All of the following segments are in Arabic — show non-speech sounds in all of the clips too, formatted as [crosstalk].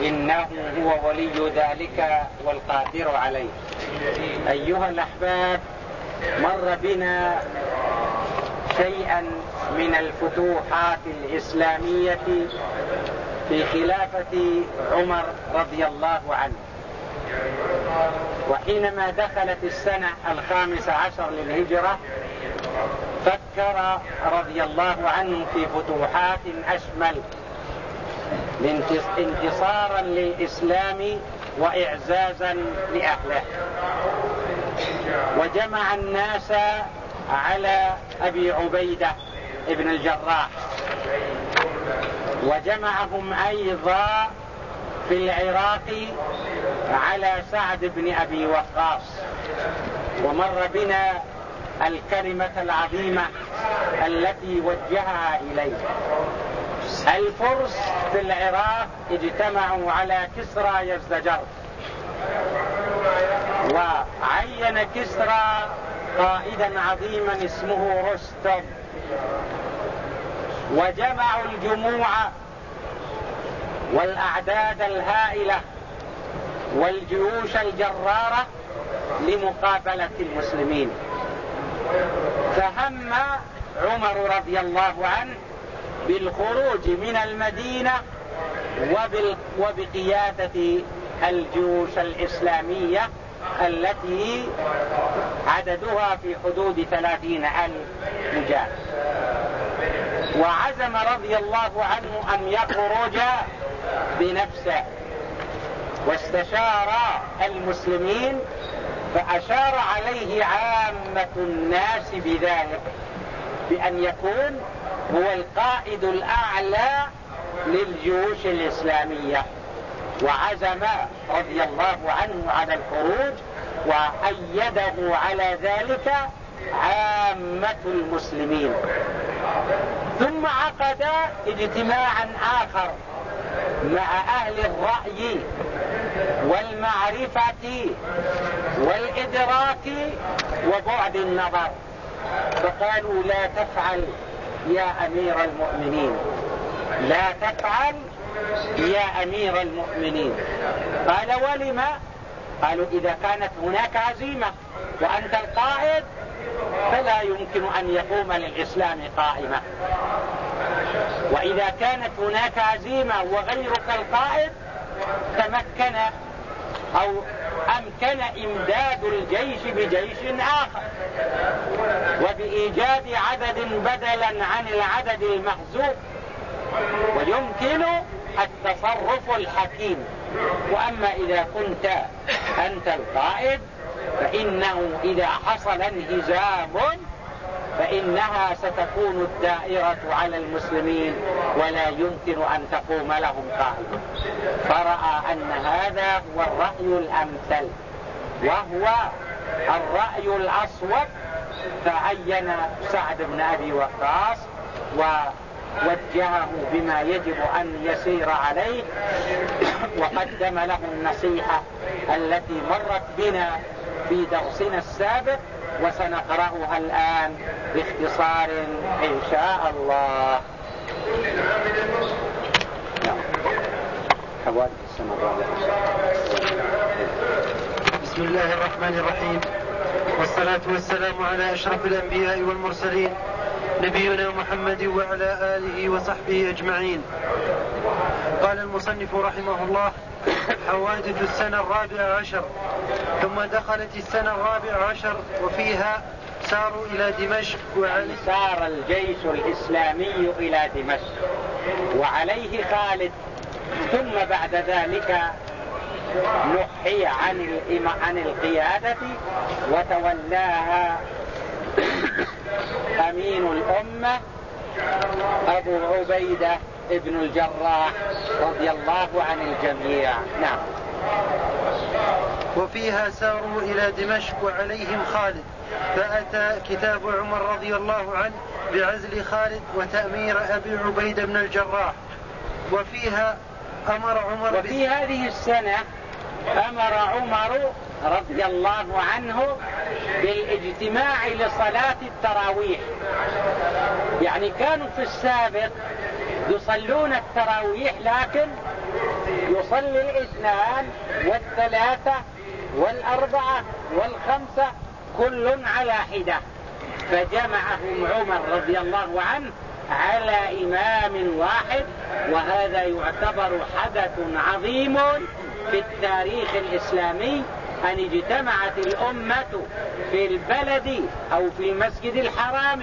إنه هو ولي ذلك والقادر عليه. أيها الأحباب مر بنا شيئا من الفتوحات الإسلامية في خلافة عمر رضي الله عنه. وحينما دخلت السنة الخامسة عشر للهجرة فكر رضي الله عنه في فتوحات أشمل انتصارا للإسلام وإعزازا لأهله. وجمع الناس على أبي عبيدة ابن الجراح. وجمعهم أيضا في العراق على سعد بن أبي وقاص. ومر بنا الكلمة العظيمة التي وجهها إليه. الفرس. في العراق اجتمعوا على كسرى يزدجر. وعين كسرى قائدا عظيما اسمه رستم. وجمعوا الجموع والأعداد الهائلة والجيوش الجرارة لمقابلة المسلمين. فهم عمر رضي الله عنه بالخروج من المدينة وبقيادة الجيوش الإسلامية التي عددها في حدود ثلاثين ألف مجاهد وعزم رضي الله عنه أن يخرج بنفسه. واستشار المسلمين فأشار عليه عامة الناس بذلك بأن يكون هو القائد الأعلى للجيوش الإسلامية. وعزم رضي الله عنه على الخروج وأيده على ذلك عامة المسلمين. ثم عقد اجتماعا آخر مع أهل الرأي والمعرفة والإدراك وبعد النظر. فقالوا لا تفعل يا أمير المؤمنين. لا تفعل يا أمير المؤمنين. قال ولما قالوا إذا كانت هناك عزيمة وأنت القائد فلا يمكن أن يقوم للإسلام قائمة. وإذا كانت هناك عزيمة وغيرك القائد تمكن أو أمكن إمداد الجيش بجيش آخر؟ وبإيجاد عدد بدلا عن العدد المحزوب ويمكن التصرف الحكيم. وأما إذا كنت أنت القائد فإنه إذا حصل انهزام فإنها ستكون الدائرة على المسلمين ولا يمكن أن تقوم لهم قائمة فرأى أن هذا هو الرأي الأمثل وهو الرأي الأصوب فعين سعد بن أبي وقاص ووجهه بما يجب أن يسير عليه. [coughs] وقدم له النصيحة التي مرت بنا في درسنا السابق وسنقرأها الآن باختصار إن شاء الله. السنة بسم الله الرحمن الرحيم. والصلاة والسلام على أشرف الأنبياء والمرسلين نبينا محمد وعلى آله وصحبه أجمعين. قال المصنف رحمه الله حوادث السنة الرابعة عشر ثم دخلت السنة الرابعة عشر وفيها ساروا إلى دمشق وعلي سار الجيش الإسلامي إلى دمشق. وعليه خالد. ثم بعد ذلك نحي عن عن القيادة وتولاها. أمين الأمة أبو عبيدة ابن الجراح رضي الله عن الجميع. نعم. وفيها ساروا إلى دمشق وعليهم خالد فأتى كتاب عمر رضي الله عنه بعزل خالد وتأمير أبي عبيدة بن الجراح. وفيها أمر عمر وفي هذه السنة أمر عمر رضي الله عنه بالاجتماع لصلاة التراويح. يعني كانوا في السابق يصلون التراويح لكن يصلي الاثنان والثلاثة والأربعة والخمسة كل على حدة. فجمعهم عمر رضي الله عنه على إمام واحد وهذا يعتبر حدث عظيم في التاريخ الإسلامي أن اجتمعت الأمة في البلد أو في المسجد الحرام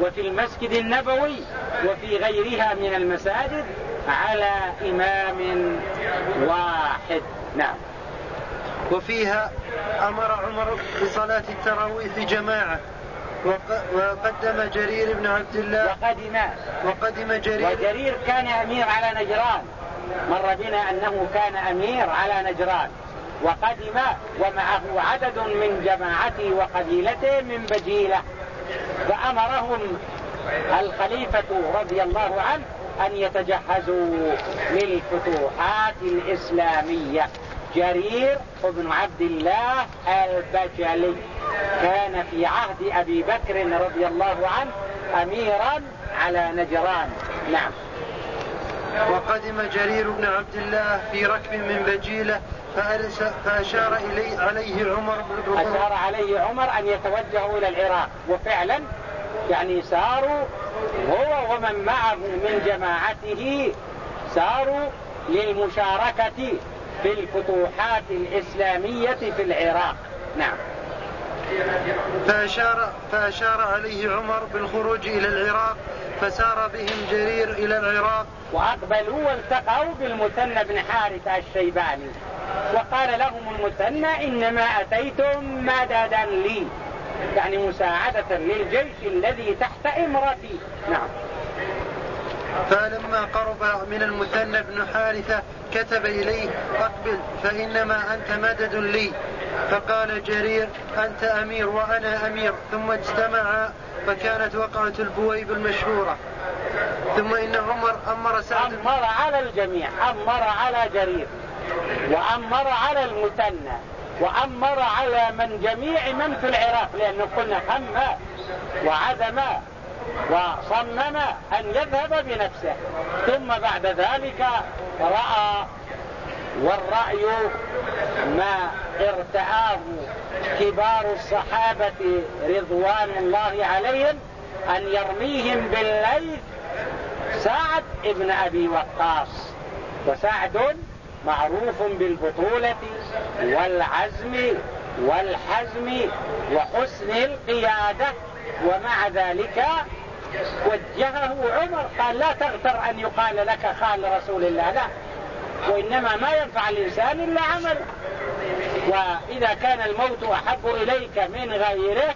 وفي المسجد النبوي وفي غيرها من المساجد على إمام واحد. نعم. وفيها أمر عمر بصلاة التراويح جماعة. وقدم جرير بن عبد الله. وقدم. وقدم جرير. وجرير كان أمير على نجران. مر بنا أنه كان أمير على نجران. وقدم ومعه عدد من جماعته وقبيلته من بجيلة. فأمرهم الخليفة رضي الله عنه أن يتجهزوا للفتوحات الإسلامية. جرير بن عبد الله البجلي كان في عهد أبي بكر رضي الله عنه أميرا على نجران. نعم. وقدم جرير بن عبد الله في ركب من بجيلة فأشار عليه عمر بن أشار عليه عمر أن يتوجهوا إلى العراق. وفعلا يعني ساروا هو ومن معه من جماعته ساروا للمشاركة في الفتوحات الإسلامية في العراق. نعم. فأشار, فأشار عليه عمر بالخروج إلى العراق فسار بهم جرير إلى العراق. وأقبلوا والتقوا بالمثنى بن حارثة الشيباني وقال لهم المثنى إنما أتيتم مددا لي. يعني مساعدة للجيش الذي تحت إمرتي. نعم. فلما قرب من المثنى بن حارثة كتب إليه أقبل فإنما أنت مدد لي. فقال جرير أنت أمير وأنا أمير. ثم اجتمع فكانت وقعة البويب المشهورة. ثم إن عمر أمر سعد. أمر على الجميع. أمر على جرير. وأمر على المثنى. وأمر على من جميع من في العراق. لأنه قلنا هم وعزم وصمم أن يذهب بنفسه. ثم بعد ذلك رأى والرأي ما ارتآه كبار الصحابة رضوان الله عليهم أن يرميهم بالليل سعد ابن أبي وقاص. وسعد معروف بالبطولة والعزم والحزم وحسن القيادة ومع ذلك وجهه عمر. قال لا تغتر أن يقال لك خال رسول الله. لا. وإنما ما ينفع الإنسان إلا عمله وإذا كان الموت أحب إليك من غيره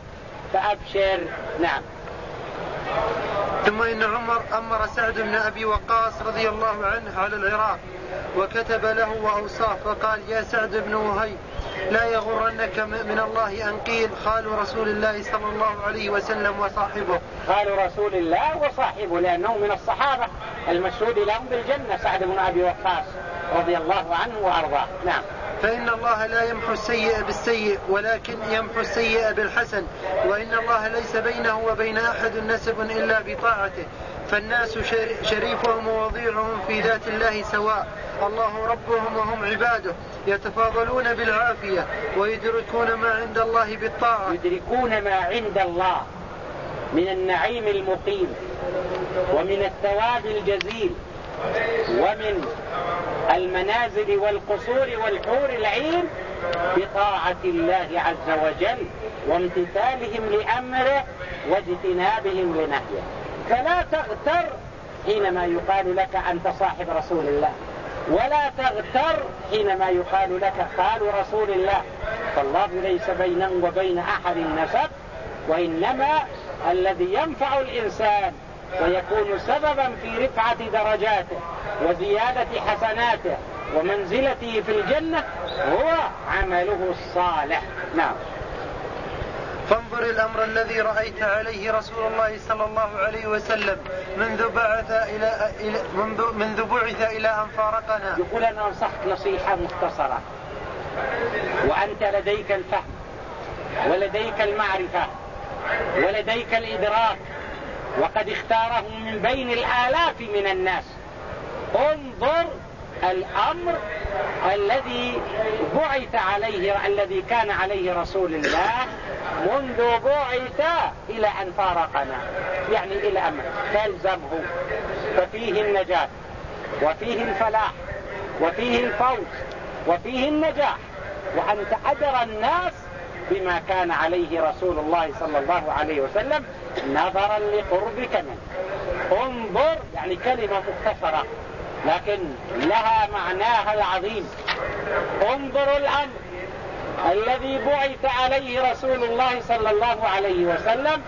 فأبشر. نعم. ثم إن عمر أمر سعد بن أبي وقاص رضي الله عنه على العراق وكتب له وأوصاه فقال يا سعد بن وهيب لا يغرنك من الله أن قيل خال رسول الله صلى الله عليه وسلم وصاحبه. خال رسول الله وصاحبه لأنه من الصحابة المشهود لهم بالجنة سعد بن أبي وقاص رضي الله عنه وأرضاه. نعم. فإن الله لا يمحو السيء بالسيء ولكن يمحو السيء بالحسن وإن الله ليس بينه وبين أحد نسب إلا بطاعته. فالناس شريفهم ووضيعهم في ذات الله سواء الله ربهم وهم عباده يتفاضلون بالعافية ويدركون ما عند الله بالطاعة. يدركون ما عند الله من النعيم المقيم ومن الثواب الجزيل ومن المنازل والقصور والحور العين بطاعة الله عز وجل وامتثالهم لأمره واجتنابهم لنهيه. فلا تغتر حينما يقال لك أنت صاحب رسول الله. ولا تغتر حينما يقال لك خال رسول الله. فالله ليس بينه وبين أحد نسب وإنما الذي ينفع الإنسان ويكون سببا في رفعة درجاته وزيادة حسناته ومنزلته في الجنة هو عمله الصالح. نعم. فانظر الأمر الذي رأيت عليه رسول الله صلى الله عليه وسلم منذ بعث إلى, منذ, منذ بعث إلى أن فارقنا. يقول أنا أنصحك نصيحة مختصرة. وأنت لديك الفهم ولديك المعرفة ولديك الإدراك وقد اختاره من بين الآلاف من الناس. انظر الأمر الذي بعث عليه الذي كان عليه رسول الله منذ بعث إلى أن فارقنا. يعني إلى أمر فالزمه ففيه النجاة وفيه الفلاح وفيه الفوز وفيه النجاح. وأنت أدرى الناس بما كان عليه رسول الله صلى الله عليه وسلم نظرا لقربك منه. انظر يعني كلمة مختصرة لكن لها معناها العظيم. انظروا الأمر. الذي بعث عليه رسول الله صلى الله عليه وسلم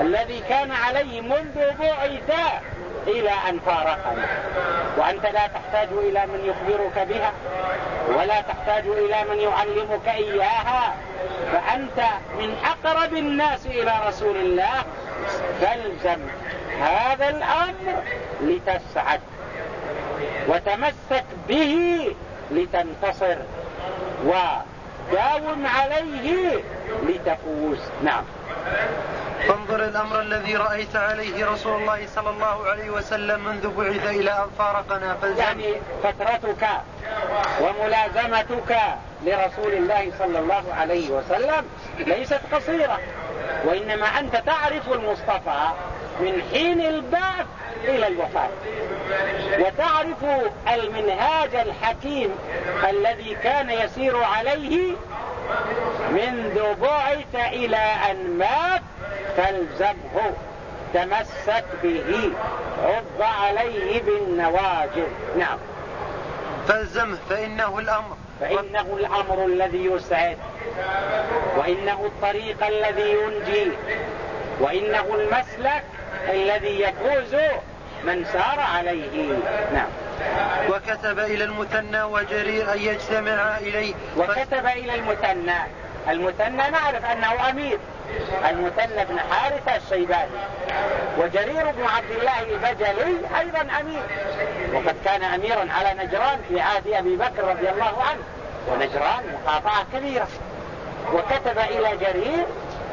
الذي كان عليه منذ بعث إلى أن فارقنا. وأنت لا تحتاج إلى من يخبرك بها ولا تحتاج إلى من يعلمك إياها. فأنت من أقرب الناس إلى رسول الله. فالزم هذا الأمر لتسعد وتمسك به لتنتصر. وداوم عليه لتفوز نعم. فانظر الأمر الذي رأيت عليه رسول الله صلى الله عليه وسلم منذ بعث إلى أن فارقنا فالزم يعني فترتك وملازمتك لرسول الله صلى الله عليه وسلم ليست قصيرة وإنما أنت تعرف المصطفى من حين البعث إلى الوفاة. وتعرف المنهاج الحكيم الذي كان يسير عليه منذ بعث إلى أن مات فالزمه تمسك به عض عليه بالنواجذ. نعم. فالزمه فإنه الأمر. فإنه الأمر الذي يسعد. وإنه الطريق الذي ينجي. وإنه المسلك الذي يفوز من سار عليه. نعم. وكتب إلى المثنى وجرير أن يجتمع إليه. وكتب إلى المثنى. المثنى نعرف أنه أمير. المثنى بن حارثة الشيباني. وجرير بن عبد الله البجلي أيضا أمير. وقد كان أميرا على نجران في عهد أبي بكر رضي الله عنه. ونجران مقاطعة كبيرة. وكتب إلى جرير.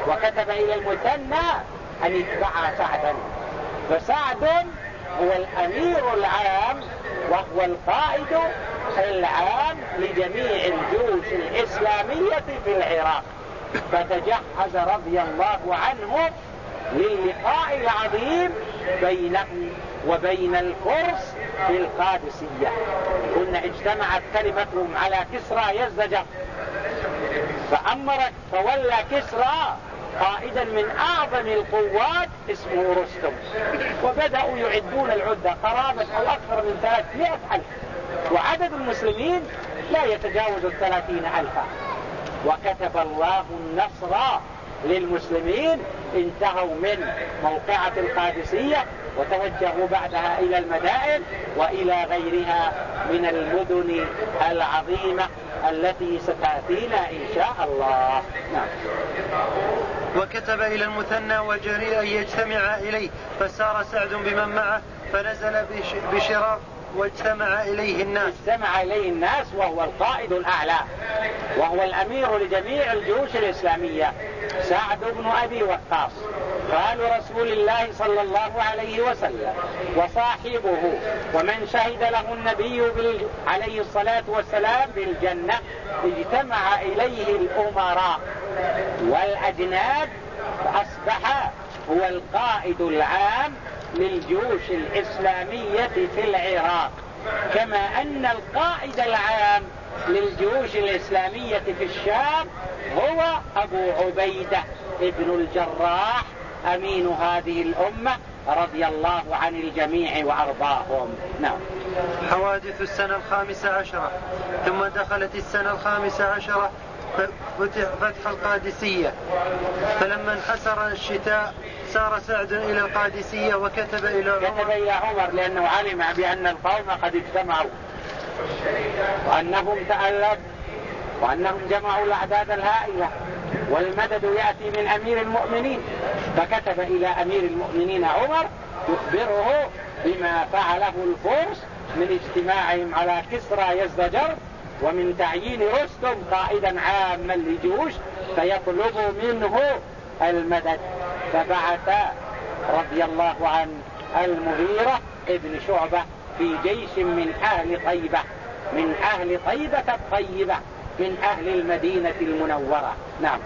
وكتب إلى المثنى. أن يتبع سعدا. فسعد هو الأمير العام وهو القائد العام لجميع الجيوش الإسلامية في العراق. فتجهز رضي الله عنه للقاء العظيم بينه وبين الفرس في القادسية. قلنا اجتمعت كلمتهم على كسرى يزدجر. فأمرت فولى كسرى قائدا من أعظم القوات اسمه رستم وبدأوا يعدون العدة. قرابة أو أكثر من 300 ألف. وعدد المسلمين لا يتجاوز الثلاثين ألفا. وكتب الله النصر للمسلمين. انتهوا من موقعة القادسية وتوجهوا بعدها إلى المدائن وإلى غيرها من المدن العظيمة التي ستأتينا إن شاء الله. نعم. وكتب إلى المثنى وجريء أن يجتمع إليه فسار سعد بمن معه فنزل بشراف واجتمع إليه الناس اجتمع إليه الناس وهو القائد الأعلى وهو الأمير لجميع الجيوش الإسلامية سعد بن أبي وقاص قال رسول الله صلى الله عليه وسلم وصاحبه ومن شهد له النبي. عليه الصلاة والسلام بالجنة اجتمع إليه الأمراء والأجناد فأصبح هو القائد العام للجيوش الإسلامية في العراق كما أن القائد العام للجيوش الإسلامية في الشام هو أبو عبيدة ابن الجراح أمين هذه الأمة رضي الله عن الجميع وأرضاهم. نعم. حوادث السنة الخامسة عشرة. ثم دخلت السنة الخامسة عشرة فتح فتح القادسية. فلما انحسر الشتاء سار سعد إلى القادسية وكتب إلى عمر. كتب إلى عمر لأنه علم بأن القوم قد اجتمعوا. وأنهم تألف وأنهم جمعوا الأعداد الهائلة. والمدد يأتي من أمير المؤمنين. فكتب إلى أمير المؤمنين عمر يخبره بما فعله الفرس من اجتماعهم على كسرى يزدجر ومن تعيين رستم قائدا عاما لجيوش فيطلب منه المدد فبعث رضي الله عنه المغيرة ابن شعبة في جيش من أهل طيبة من أهل طيبة الطيبة من أهل المدينة المنورة. نعم.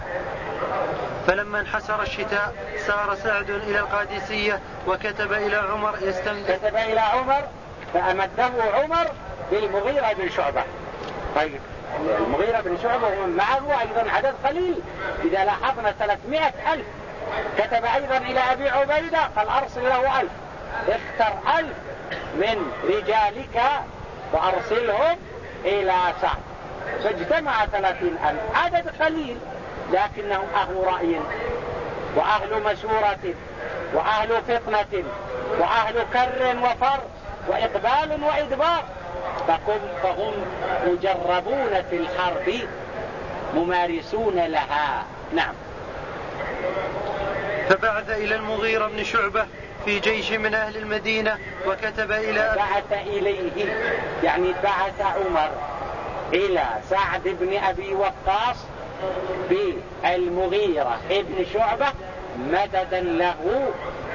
فلما انحسر الشتاء سار سعد إلى القادسية وكتب إلى عمر يستمد كتب إلى عمر فأمده عمر بالمغيرة بن شعبة. طيب. المغيرة بن شعبة معه أيضا عدد قليل. إذا لاحظنا 300 ألف. كتب أيضا إلى أبي عبيدة قال أرسل له ألف. اختر ألف من رجالك وأرسلهم إلى سعد. فاجتمع ثلاثين ألف. عدد قليل لكنهم أهل رأي وأهل مشورة وأهل فطنة وأهل كر وفر وإقبال وإدبار. فهم, فهم مجربون في الحرب ممارسون لها. نعم. فبعث إلى المغيرة بن شعبة في جيش من أهل المدينة وكتب إلى بعث إليه. يعني بعث عمر إلى سعد بن أبي وقاص بالمغيرة. ابن شعبة مددا له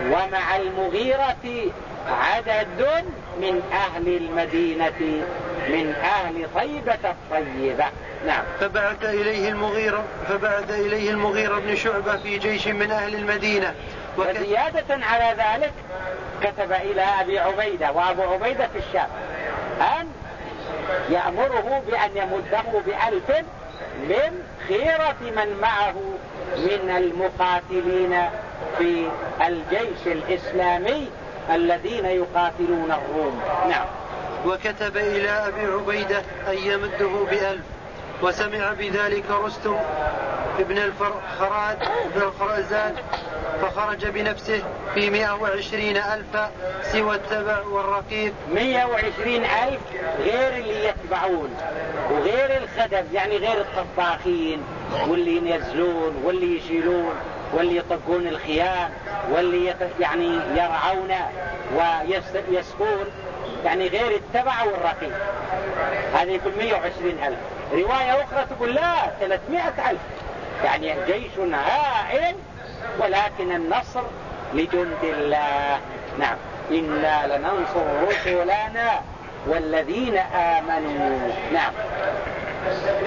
ومع المغيرة عدد من أهل المدينة من أهل طيبة الطيبة. نعم. فبعث إليه المغيرة فبعث إليه المغيرة بن شعبة في جيش من أهل المدينة. وزيادة على ذلك كتب إلى أبي عبيدة وأبو عبيدة في الشام أن يأمره بأن يمده بألف من خيرة من معه من المقاتلين في الجيش الإسلامي. الذين يقاتلون الروم. نعم. وكتب إلى أبي عبيدة أن يمده بألف وسمع بذلك رستم ابن الخراد بن الخرزان فخرج بنفسه في 120 ألفا سوى التبع والرقيب 120 ألف غير اللي يتبعون وغير الخدم يعني غير الطباخين واللي ينزلون واللي يشيلون. واللي يطقون الخيام واللي يعني يرعون ويسقون يعني غير التبع والرقيب هذه يكون 120 ألف. رواية أخرى تقول لا 300 ألف. يعني جيش هائل ولكن النصر لجند الله. نعم. إنا لننصر رسلنا والذين آمنوا. نعم.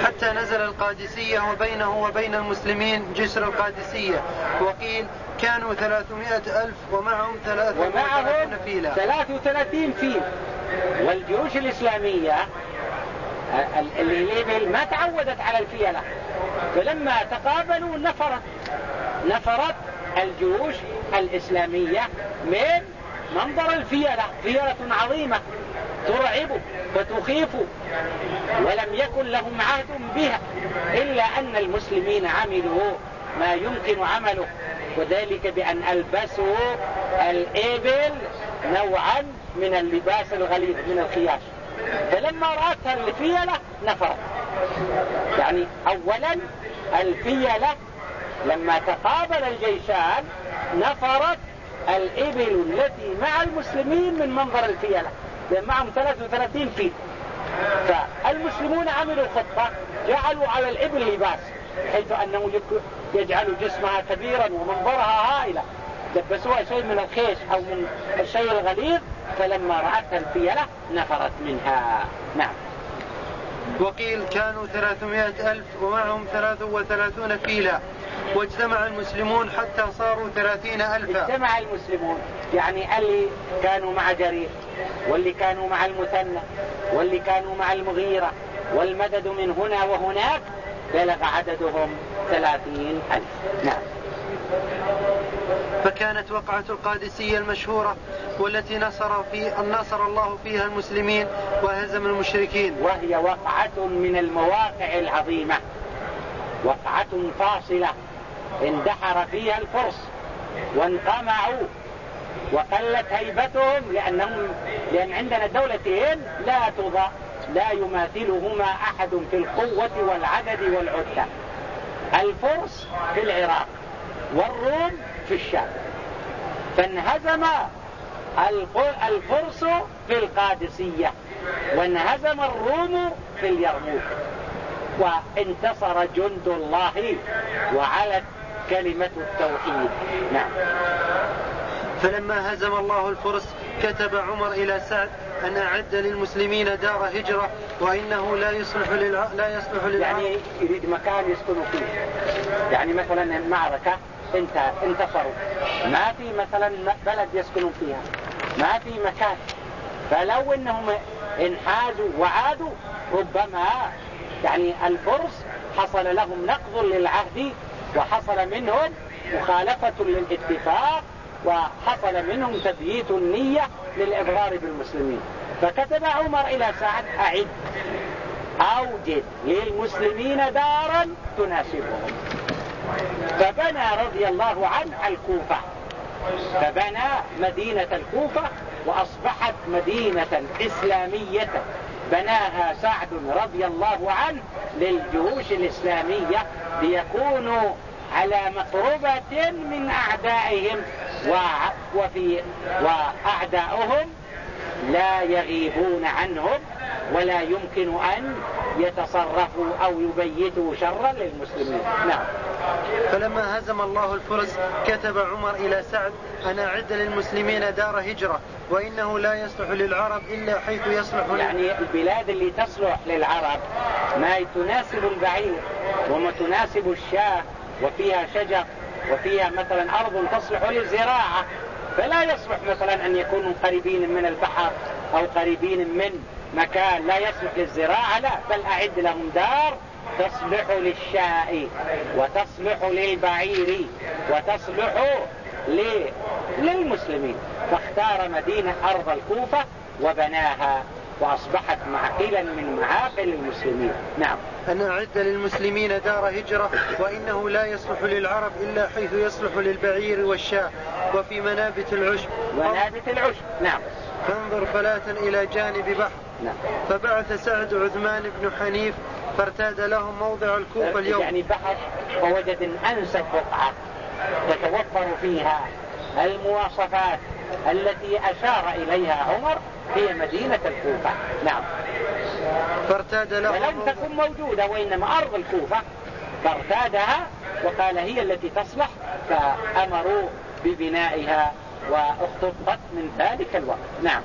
حتى نزل القادسية وبينه وبين المسلمين جسر القادسية. وقيل كانوا ثلاثمائة ألف ومعهم ثلاثة ومعهم ثلاث وثلاثين فيل. والجيوش الإسلامية اللي ما تعودت على الفيلة. فلما تقابلوا نفرت نفرت الجيوش الإسلامية من منظر الفيلة فيلة عظيمة ترعب وتخيف ولم يكن لهم عهد بها إلا أن المسلمين عملوا ما يمكن عمله وذلك بأن ألبسوا الإبل نوعا من اللباس الغليظ من الخياش. فلما رأتها الفيلة نفرت. يعني أولا الفيلة لما تقابل الجيشان نفرت الإبل التي مع المسلمين من منظر الفيلة. لأن معهم 33 فيل فالمسلمون عملوا خطة جعلوا على الإبل لباس حيث أنه يجعل جسمها كبيرا ومنظرها هائلة. لبسوها شيء من الخيش أو من الشيء الغليظ فلما رأتها الفيلة نفرت منها. نعم. وقيل كانوا ثلاثمائة ألف ومعهم ثلاث وثلاثون فيلا واجتمع المسلمون حتى صاروا ثلاثين ألفا. اجتمع المسلمون. يعني اللي كانوا مع جرير واللي كانوا مع المثنى واللي كانوا مع المغيرة. والمدد من هنا وهناك بلغ عددهم ثلاثين ألف. نعم. فكانت وقعة القادسية المشهورة والتي نصر في نصر الله فيها المسلمين وهزم المشركين. وهي وقعة من المواقع العظيمة. وقعة فاصلة اندحر فيها الفرس وانقمعوا وقلت هيبتهم لأنهم لأن عندنا دولتين لا تضع لا يماثلهما أحد في القوة والعدد والعدة. الفرس في العراق والروم في الشام. فانهزم الفرس في القادسية وانهزم الروم في اليرموك. وانتصر جند الله وعلت كلمة التوحيد. نعم. فلما هزم الله الفرس كتب عمر إلى سعد أن أعد للمسلمين دار هجرة وإنه لا يصلح للع... لا يصلح للع... يعني يريد مكان يسكنوا فيه. يعني مثلا المعركة انت انتصروا ما في مثلا بلد يسكنون فيها. ما في مكان. فلو انهم انحازوا وعادوا ربما يعني الفرس حصل لهم نقض للعهد وحصل منهم مخالفة للاتفاق وحصل منهم تبييت النية للإضرار بالمسلمين. فكتب عمر إلى سعد أعد أوجد للمسلمين دارا تناسبهم. فبنى رضي الله عنه الكوفة. فبنى مدينة الكوفة وأصبحت مدينة إسلامية. بناها سعد رضي الله عنه للجيوش الإسلامية ليكونوا على مقربة من أعدائهم. وفي وأعداؤهم لا يغيبون عنهم ولا يمكن أن يتصرفوا أو يبيتوا شرا للمسلمين. نعم. فلما هزم الله الفرس كتب عمر إلى سعد أن أعد للمسلمين دار هجرة وإنه لا يصلح للعرب إلا حيث يصلح يعني البلاد اللي تصلح للعرب ما تناسب البعير وما تناسب الشاه وفيها شجر وفيها مثلا أرض تصلح للزراعة فلا يصلح مثلا أن يكونوا قريبين من البحر. أو قريبين من مكان لا يصلح للزراعة لا بل أعد لهم دار تصلح للشاء وتصلح للبعير وتصلح للمسلمين. فاختار مدينة أرض الكوفة وبناها وأصبحت معقلا من معاقل المسلمين. نعم. أن أعد للمسلمين دار هجرة وإنه لا يصلح للعرب إلا حيث يصلح للبعير والشاة وفي منابت العشب. منابت العشب. نعم. فانظر فلاة إلى جانب بحر. نعم. فبعث سعد عثمان بن حنيف فارتاد لهم موضع الكوفة اليوم. يعني بحث ووجد أنسب بقعة تتوفر فيها المواصفات التي أشار إليها عمر هي مدينة الكوفة. نعم. فارتاد لهم ولم تكن موجودة وإنما أرض الكوفة. فارتادها وقال هي التي تصلح فأمروا ببنائها واختطت من ذلك الوقت. نعم.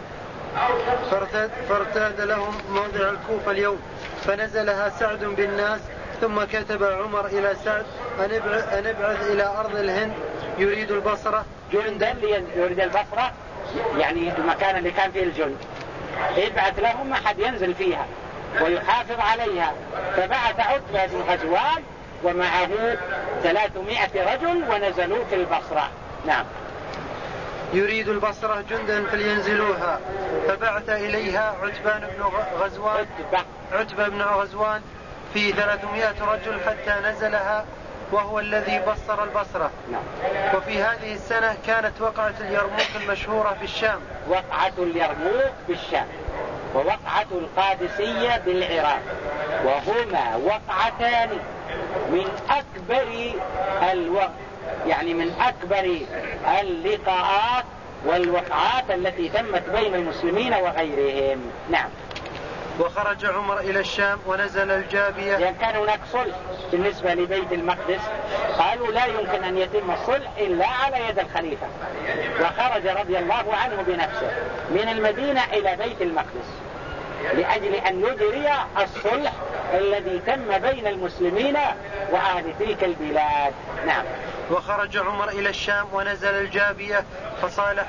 فارتاد, فارتاد لهم موضع الكوفة اليوم. فنزلها سعد بالناس ثم كتب عمر إلى سعد أن ابعث إلى أرض الهند يريد البصرة. جندا يريد البصرة؟ يعني المكان اللي كان فيه الجند. ابعث لهم أحد ينزل فيها ويحافظ عليها. فبعث عتبة بن غزوان ومعه 300 رجل ونزلوا في البصرة. نعم. يريد البصرة جندا فلينزلوها. فبعث إليها عتبان بن غزوان عتبة. بن غزوان في ثلاثمائة رجل حتى نزلها وهو الذي بصر البصرة. نعم. وفي هذه السنة كانت وقعة اليرموك المشهورة بالشام وقعة اليرموك بالشام ووقعة القادسية بالعراق وهما وقعتان من أكبر الوقت يعني من أكبر اللقاءات والوقعات التي تمت بين المسلمين وغيرهم. نعم. وخرج عمر إلى الشام ونزل الجابية. لأن كان هناك صلح بالنسبة لبيت المقدس قالوا لا يمكن أن يتم الصلح إلا على يد الخليفة. وخرج رضي الله عنه بنفسه من المدينة إلى بيت المقدس لأجل أن يجري الصلح الذي تم بين المسلمين وأهل تلك البلاد. نعم. وخرج عمر إلى الشام ونزل الجابية فصالح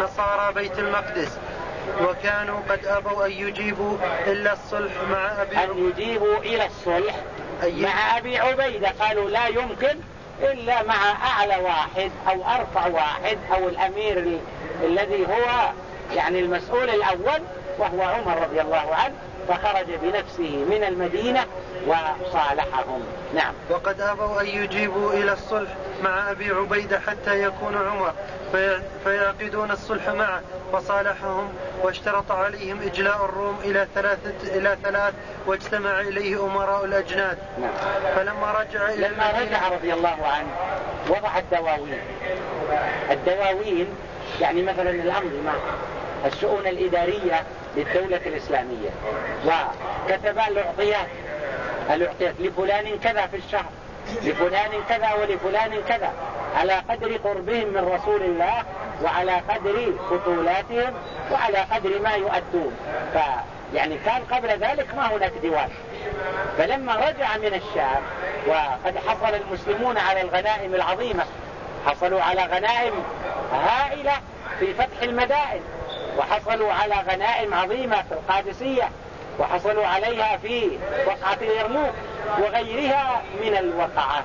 نصارى بيت المقدس. وكانوا قد أبوا أن يجيبوا إلا الصلح مع أبي أن يجيبوا إلى الصلح مع أبي عبيدة. قالوا لا يمكن إلا مع أعلى واحد أو أرفع واحد أو الأمير الذي هو يعني المسؤول الأول وهو عمر رضي الله عنه. فخرج بنفسه من المدينة وصالحهم. نعم. وقد أبوا أن يجيبوا إلى الصلح مع أبي عبيدة حتى يكون عمر. فيعقدون الصلح معه وصالحهم واشترط عليهم إجلاء الروم إلى ثلاثة إلى ثلاث واجتمع إليه أمراء الأجناد. نعم. فلما رجع إلى لما رجع رضي الله عنه وضع الدواوين. الدواوين يعني مثلا الأنظمة الشؤون الإدارية للدولة الإسلامية. وكتب الأعطيات الأعطيات لفلان كذا في الشهر لفلان كذا ولفلان كذا على قدر قربهم من رسول الله وعلى قدر بطولاتهم وعلى قدر ما يؤدون. ف يعني كان قبل ذلك ما هناك ديوان. فلما رجع من الشام وقد حصل المسلمون على الغنائم العظيمة حصلوا على غنائم هائلة في فتح المدائن. وحصلوا على غنائم عظيمة في القادسية وحصلوا عليها في وقعة اليرموك وغيرها من الوقعات.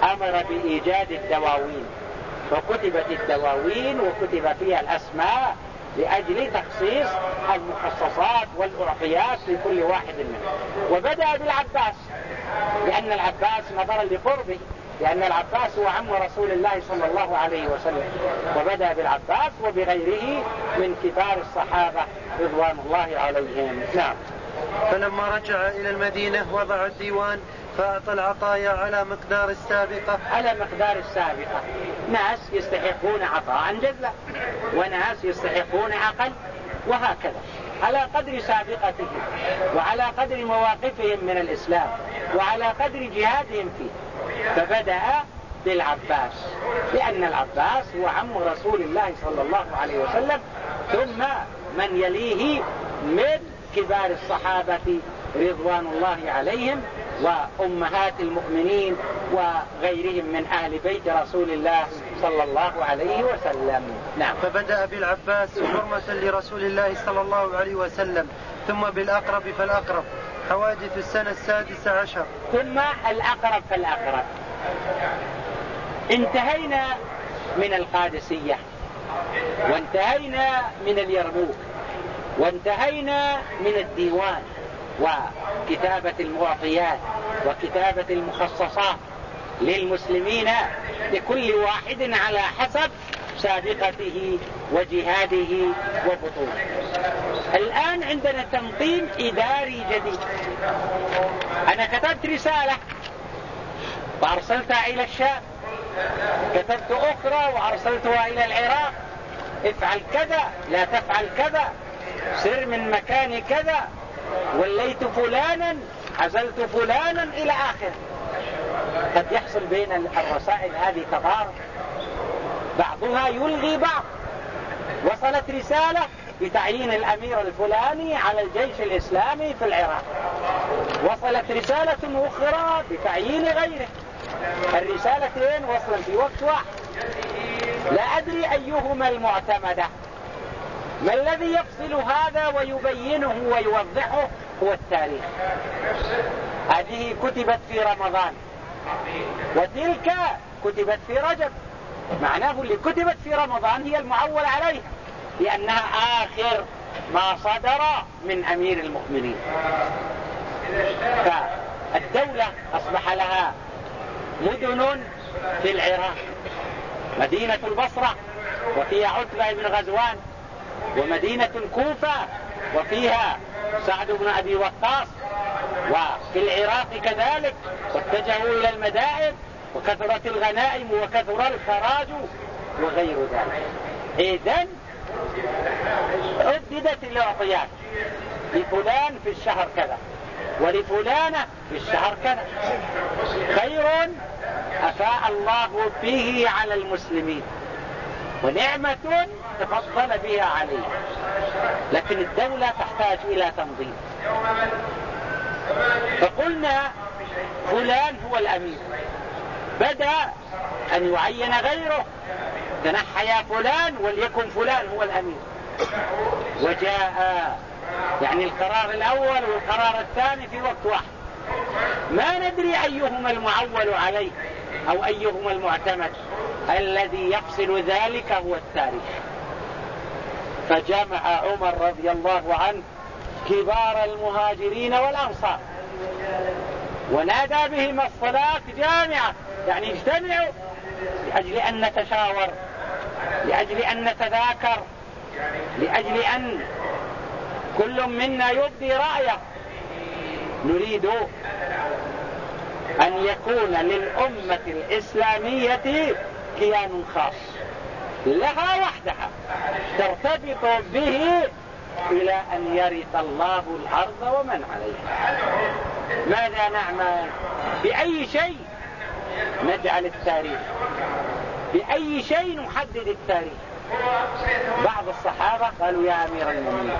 فأمر بإيجاد الدواوين فكتبت الدواوين وكتب فيها الأسماء لأجل تخصيص المخصصات والأعطيات لكل واحد منهم. وبدأ بالعباس لأن العباس نظرا لقربه. لأن العباس هو عم رسول الله صلى الله عليه وسلم وبدأ بالعباس وبغيره من كبار الصحابة رضوان الله عليهم. نعم. فلما رجع إلى المدينة وضع الديوان فأعطى العطايا على مقدار السابقة. على مقدار السابقة. ناس يستحقون عطاء جزلا وناس يستحقون أقل وهكذا. على قدر سابقتهم وعلى قدر مواقفهم من الإسلام وعلى قدر جهادهم فيه. فبدأ بالعباس لأن العباس هو عم رسول الله صلى الله عليه وسلم ثم من يليه من كبار الصحابة رضوان الله عليهم وأمهات المؤمنين وغيرهم من أهل بيت رسول الله صلى الله عليه وسلم. نعم. فبدأ بالعباس حرمة لرسول الله صلى الله عليه وسلم ثم بالأقرب فالأقرب. حوادث السنة السادسة عشر. ثم الأقرب فالأقرب. انتهينا من القادسية وانتهينا من اليرموك وانتهينا من الديوان. وكتابة المعطيات وكتابة المخصصات للمسلمين لكل واحد على حسب سابقته وجهاده وبطوله الآن عندنا تنظيم إداري جديد. أنا كتبت رسالة وأرسلتها إلى الشام. كتبت أخرى وأرسلتها إلى العراق. افعل كذا لا تفعل كذا. سر من مكان كذا. وليت فلانا عزلت فلانا إلى آخر. قد يحصل بين الرسائل هذه تضارب. بعضها يلغي بعض. وصلت رسالة بتعيين الأمير الفلاني على الجيش الإسلامي في العراق. وصلت رسالة أخرى بتعيين غيره. الرسالتين وصلا في وقت واحد. لا أدري أيهما المعتمدة. ما الذي يفصل هذا ويبينه ويوضحه هو التاريخ؟ هذه كتبت في رمضان. وتلك كتبت في رجب. معناه اللي كتبت في رمضان هي المعول عليها لأنها آخر ما صدر من أمير المؤمنين. فالدولة أصبح لها مدن في العراق مدينة البصرة وفيها عتبة بن غزوان. ومدينة كوفة وفيها سعد بن أبي وقاص وفي العراق كذلك واتجهوا إلى المدائن وكثرت الغنائم وكثر الخراج وغير ذلك. إذن عددت الأعطيات. لفلان في الشهر كذا ولفلانة في الشهر كذا. خير أفاء الله به على المسلمين. ونعمة تفضل بها عليه. لكن الدولة تحتاج إلى تنظيم. فقلنا فلان هو الأمير. بدأ أن يعين غيره. تنحى يا فلان وليكن فلان هو الأمير. وجاء يعني القرار الأول والقرار الثاني في وقت واحد. ما ندري أيهما المعول عليه أو أيهما المعتمد. الذي يفصل ذلك هو التاريخ. فجمع عمر رضي الله عنه كبار المهاجرين والأنصار. ونادى بهم الصلاة جامعة. يعني اجتمعوا لأجل أن نتشاور لأجل أن نتذاكر لأجل أن كل منا يبدي رأيه. نريد أن يكون للأمة الإسلامية كيان خاص. لها وحدها. ترتبط به إلى أن يرث الله الأرض ومن عليها. ماذا نعمل؟ بأي شيء نجعل التاريخ. بأي شيء نحدد التاريخ. بعض الصحابة قالوا يا أمير المؤمنين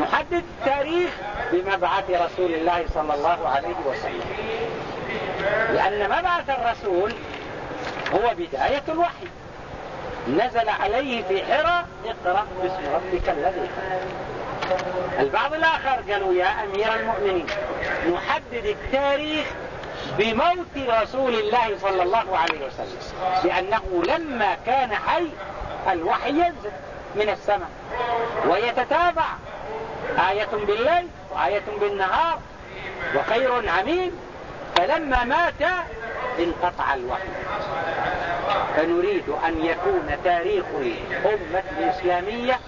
نحدد التاريخ بمبعث رسول الله صلى الله عليه وسلم. لأن مبعث الرسول هو بداية الوحي. نزل عليه في حرى اقرأ باسم ربك الذي البعض الآخر قالوا يا أمير المؤمنين نحدد التاريخ بموت رسول الله صلى الله عليه وسلم لأنه لما كان حي الوحي ينزل من السماء. ويتتابع. آية بالليل وآية بالنهار وخير عميم فلما مات انقطع الوحي. فنريد أن يكون تاريخ الأمة الإسلامية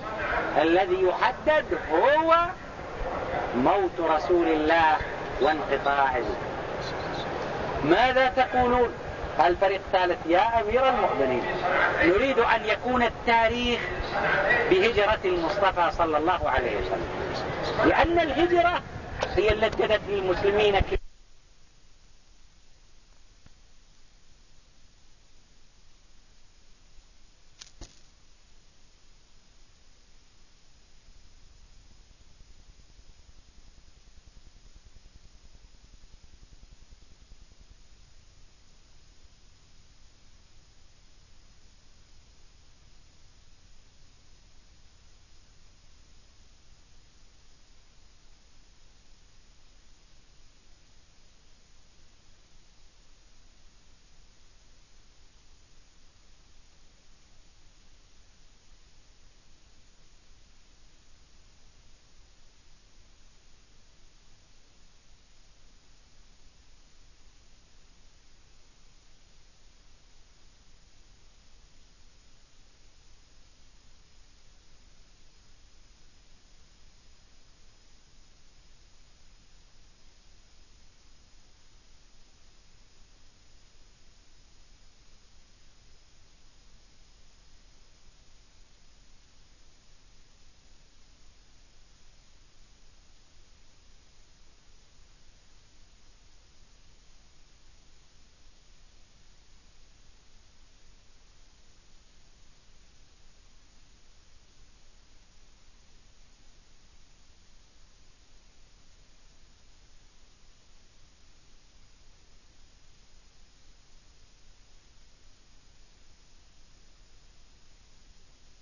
الذي يحدد هو موت رسول الله وانقطاعه ماذا تقولون؟ قال فريق ثالث يا أمير المؤمنين؟ نريد أن يكون التاريخ بهجرة المصطفى صلى الله عليه وسلم. لأن الهجرة هي التي جدت للمسلمين